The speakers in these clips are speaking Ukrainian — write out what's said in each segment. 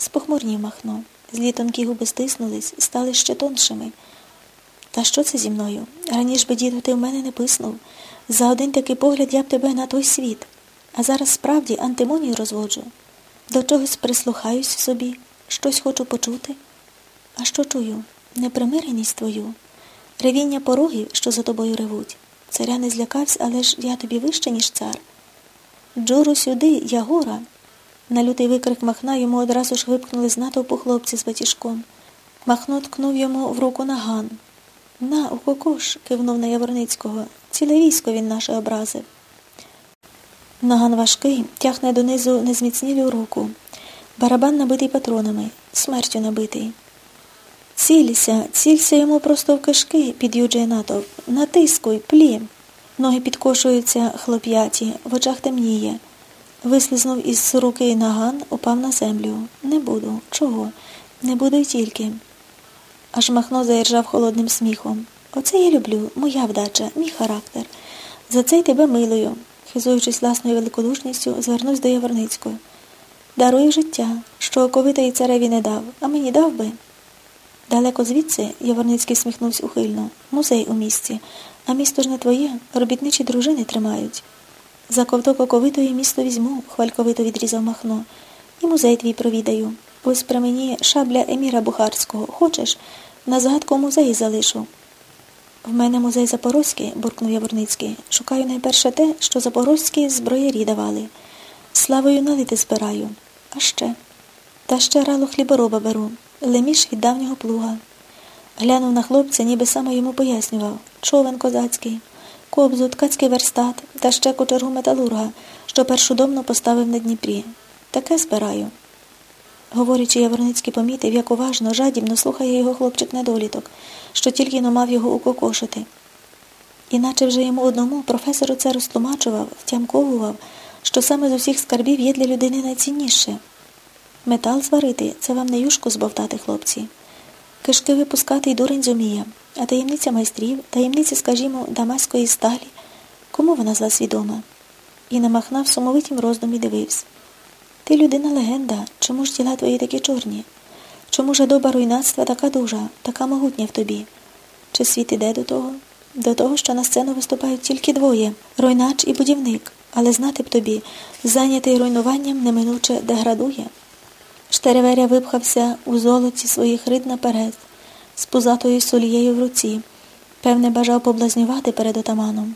Спохмурнів Махно. Злі тонкі губи стиснулись, стали ще тоншими. Та що це зі мною? Раніше би, діду, ти в мене не писнув. За один такий погляд я б тебе на той світ. А зараз справді антимонію розводжу. До чогось прислухаюсь собі, щось хочу почути. А що чую? Непримиреність твою, ревіння порогів, що за тобою ревуть. Царя не злякався, але ж я тобі вище, ніж цар. Джуру сюди, я гора. На лютий викрик Махна йому одразу ж випхнули з натовпу хлопці з батіжком. Махно ткнув йому в руку наган. На, укокош, кивнув на Яворницького. Ціле військо він наше образив. Наган важкий, тягне донизу незміцнілю руку. Барабан набитий патронами, смертю набитий. Цілься, цілься йому просто в кишки, під'юджує натовп. Натискуй, плі. Ноги підкошуються хлоп'яті, в очах темніє. Вислизнув із руки наган, упав на землю. Не буду. Чого? Не буду й тільки. Аж Махно заіржав холодним сміхом. Оце я люблю, моя вдача, мій характер. За це й тебе милую, хизуючись власною великодушністю, звернувся до Яворницького. Дарую життя, що оковитої цареві не дав, а мені дав би. Далеко звідси, Яворницький сміхнувся ухильно, музей у місті, а місто ж не твоє, робітничі дружини тримають. За ковток оковитої місто візьму, хвальковито відрізав Махно, і музей твій провідаю. Ось при мені шабля Еміра Бухарського. Хочеш? На згадку музеї залишу. В мене музей Запорозький, буркнув Яворницький. Шукаю найперше те, що запорозькі зброярі давали. Славою налити збираю. А ще. Та ще рало хлібороба беру, леміш від давнього плуга. Глянув на хлопця, ніби саме йому пояснював човен козацький, кобзу, ткацький верстат та ще кочергу металурга, що першодомно поставив на Дніпрі. Таке збираю. Говорячи, Яворницький помітив, як уважно, жадібно слухає його хлопчик недоліток, що тільки но мав його укокошити. Іначе вже йому одному професор це розтлумачував, втямковував, що саме з усіх скарбів є для людини найцінніше. Метал зварити це вам не юшку збовтати, хлопці. Кишки випускати й дурень зуміє, а таємниця майстрів, таємниця, скажімо, дамаської сталі. Кому вона з вас відома? І намахнав сумовитім роздумі дивився. Ти людина легенда, чому ж тіла твої такі чорні? Чому жадоба руйнацтва така дужа, така могутня в тобі? Чи світ іде до того? До того, що на сцену виступають тільки двоє руйнач і будівник, але знати б тобі, зайнятий руйнуванням неминуче деградує. Штереверя випхався у золоті своїх рид наперед, з пузатою солією в руці, певне, бажав поблазнювати перед отаманом.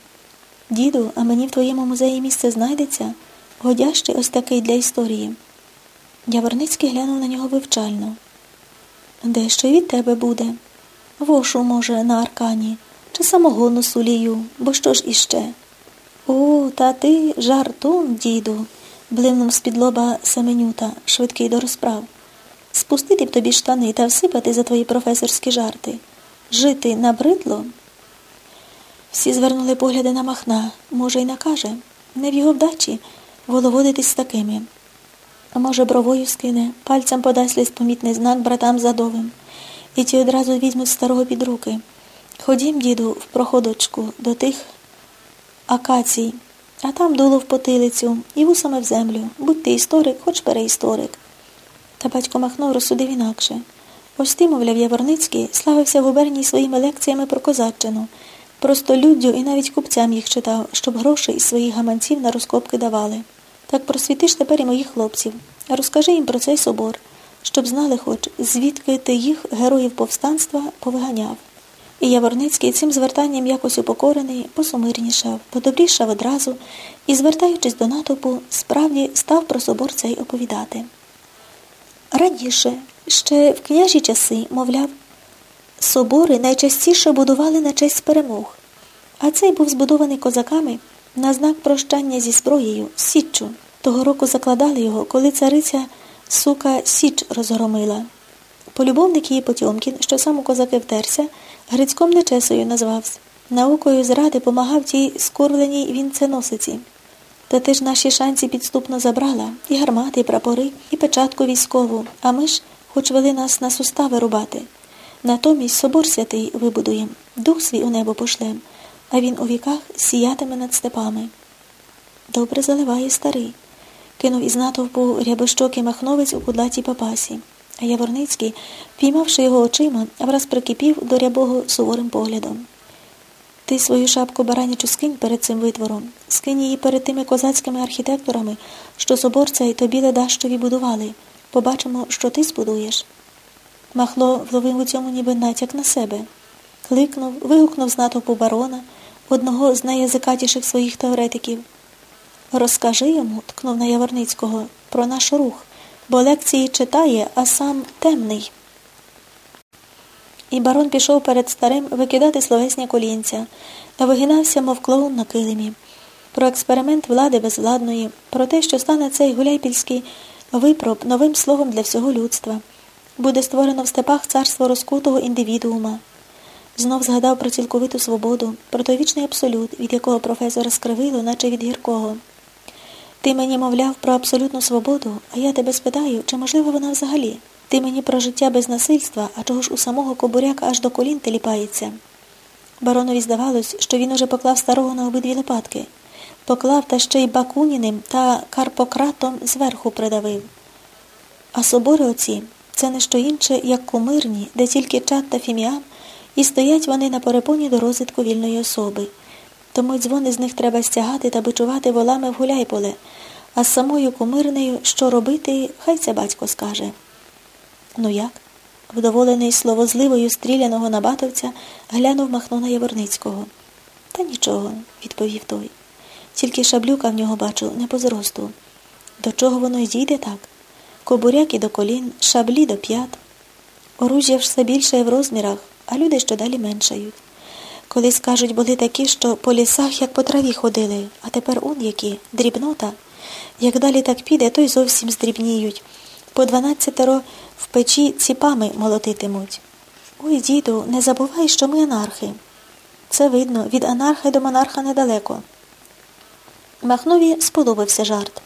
Діду, а мені в твоєму музеї місце знайдеться? Годящий ось такий для історії. Яворницький глянув на нього вивчально. Дещо від тебе буде. Вошу, може, на аркані, чи самогону сулію, бо що ж іще? О, та ти жартун, діду, блимнув з-під лоба Семенюта, швидкий до розправ. Спустити б тобі штани та всипати за твої професорські жарти. Жити набридло? Всі звернули погляди на Махна, може, й накаже. Не в його вдачі воловодитись з такими. А може, бровою скине, пальцем подасть лист помітний знак братам задовим, і ті одразу візьмуть старого під руки. Ходім, діду, в проходочку до тих акацій, а там дуло в потилицю і вусами в землю. Будь ти історик, хоч переісторик. Та батько махнув, розсудив інакше. Ось ти, мовляв, Яворницький, славився в губернії своїми лекціями про козаччину. Просто люддю і навіть купцям їх читав, щоб гроші із своїх гаманців на розкопки давали. Так просвітиш тепер і моїх хлопців. Розкажи їм про цей собор, щоб знали хоч, звідки ти їх, героїв повстанства, повиганяв. І Яворницький цим звертанням якось упокорений, посумирнішав, подобрішав одразу і, звертаючись до натовпу, справді став про собор цей оповідати. Раніше, ще в княжі часи, мовляв, собори найчастіше будували на честь перемог, а цей був збудований козаками на знак прощання зі зброєю Січчю. Того року закладали його, коли цариця сука Січ розгромила. Полюбовник її Потьомкін, що сам у козаки втерся, Грицьком нечесою назвався. Наукою зради помагав тій скурвленій вінценосиці. Та ти ж наші шанці підступно забрала і гармати, і прапори, і печатку військову, а ми ж хоч вели нас на сустави рубати. Натомість собор святий вибудуєм, дух свій у небо пошлем, а він у віках сіятиме над степами. Добре заливає старий. кинув із натовпу рябощокий махновець у кудлатій папасі. А Яворницький, піймавши його очима, враз прикипів до рябого суворим поглядом. Ти свою шапку баранячу скинь перед цим витвором, скинь її перед тими козацькими архітекторами, що соборця і тобі ледащові будували. Побачимо, що ти збудуєш. Махло вловив у цьому ніби натяк на себе. Кликнув, вигукнув з натовпу барона, одного з найязикатіших своїх теоретиків. Розкажи йому, ткнув на Яворницького, про наш рух, бо лекції читає, а сам темний. І барон пішов перед старим викидати словесня колінця вигинався, мов клоун на килимі. Про експеримент влади безвладної, про те, що стане цей гуляйпільський випроб новим словом для всього людства. Буде створено в степах царство розкутого індивідуума. Знов згадав про цілковиту свободу, про той вічний абсолют, від якого професора скривило, наче від гіркого. Ти мені мовляв про абсолютну свободу, а я тебе спитаю, чи можлива вона взагалі? Ти мені про життя без насильства, а чого ж у самого кобуряка аж до колін теліпається. Баронові здавалось, що він уже поклав старого на обидві лопатки, поклав та ще й Бакуніним та Карпократом зверху придавив. А собори оці це не що інше, як кумирні, де тільки чат та фіміам, і стоять вони на перепоні до розвитку вільної особи. Тому дзвони з них треба стягати та бичувати волами в гуляйполе, а з самою кумирнею, що робити, хай це батько скаже. Ну як? Вдоволений словозливою стріляного набатовця, глянув махно на Яворницького. Та нічого, відповів той. Тільки шаблюка в нього бачу, не по зросту. До чого воно й дійде так? Кобуряки до колін, шаблі до п'ят. Оружжя все більше в розмірах, а люди що далі меншають. Колись кажуть, були такі, що по лісах, як по траві ходили, а тепер он які, дрібнота. Як далі так піде, то й зовсім здрібніють. По дванадцятеро в печі ціпами молотитимуть. Ой, діду, не забувай, що ми анархи. Це видно, від анарха до монарха недалеко. Махнові сподобався жарт.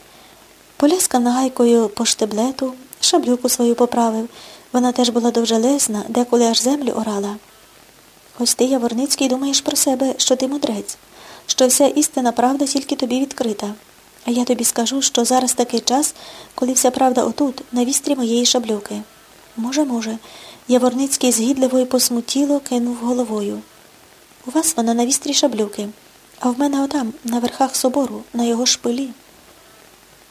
Поляскав нагайкою по штеблету, шаблюку свою поправив. Вона теж була довжелезна, деколи аж землю орала. Ось ти, Яворницький, думаєш про себе, що ти мудрець, що вся істина правда тільки тобі відкрита. А я тобі скажу, що зараз такий час, коли вся правда отут, на вістрі моєї шаблюки. Може, може, Яворницький згідливо і посмутіло кинув головою. У вас вона на вістрі шаблюки, а в мене отам, на верхах собору, на його шпилі.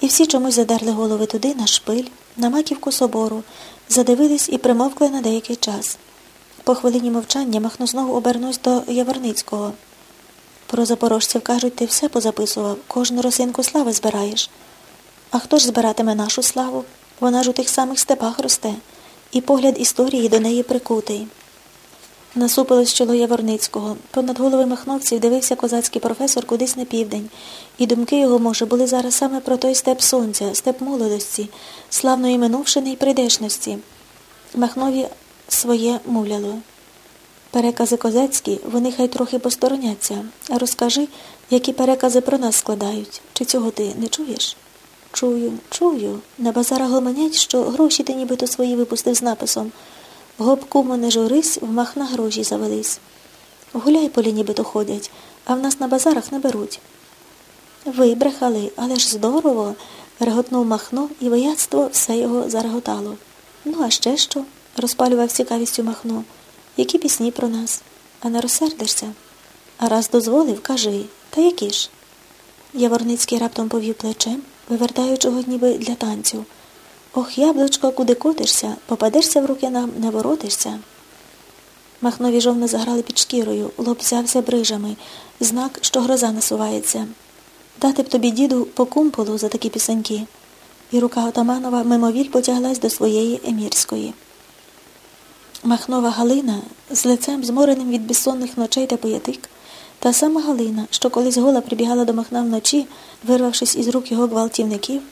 І всі чомусь задерли голови туди, на шпиль, на маківку собору, задивились і примовкли на деякий час. По хвилині мовчання Махно знову обернусь до Яворницького. Про запорожців кажуть, ти все позаписував, кожну росинку слави збираєш. А хто ж збиратиме нашу славу? Вона ж у тих самих степах росте, і погляд історії до неї прикутий. Насупилось чоло Яворницького. Понад голови махновців дивився козацький професор кудись на південь, і думки його, може, були зараз саме про той степ сонця, степ молодості, славної минувшини й прийдешності. Махнові своє муляло. Перекази козацькі, вони хай трохи постороняться. Розкажи, які перекази про нас складають. Чи цього ти не чуєш? Чую, чую. На базарах гомонять, що гроші ти нібито свої випустив з написом. Гопку мене журись, в мах на гроші завелись. Гуляй полі нібито ходять, а в нас на базарах не беруть. Вибрехали, але ж здорово. реготнув Махно, і вояцтво все його зареготало. Ну, а ще що? розпалював цікавістю Махно. Які пісні про нас? А не розсердишся? А раз дозволив, кажи, та які ж? Яворницький раптом повів плечем, вивертаючого ніби для танцю. Ох, яблучко, куди котишся, попадешся в руки нам, не воротишся. Махнові жовни заграли під шкірою, лоб взявся брижами, знак, що гроза насувається. Дати б тобі, діду, по кумполу за такі пісеньки. І рука Отаманова мимовіль потяглась до своєї емірської. Махнова Галина з лицем змореним від безсонних ночей та поятик, та сама Галина, що колись гола прибігала до Махна вночі, вирвавшись із рук його гвалтівників,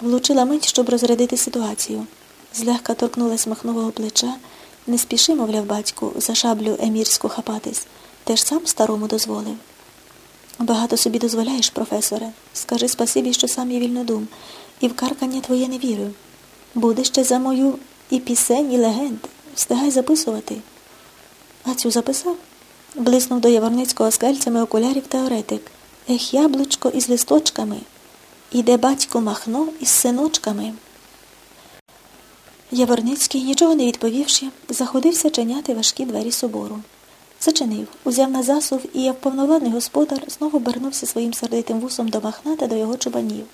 влучила мить, щоб розрядити ситуацію. Злегка торкнулась махнового плеча, не спіши, мовляв, батьку, за шаблю емірську хапатись, теж сам старому дозволив. Багато собі дозволяєш, професоре. Скажи спасибі, що сам є вільнодум, і в каркання твоє не вірю. Буде ще за мою і пісень, і легенд. Встигай записувати. А цю записав? Блиснув до Яворницького скельцями окулярів теоретик. Ех, яблучко із листочками. Іде батько Махно із синочками. Яворницький, нічого не відповівши, заходився чиняти важкі двері собору. Зачинив, узяв на засув, і як повновладний господар знову обернувся своїм сердитим вусом до Махна та до його чубанів.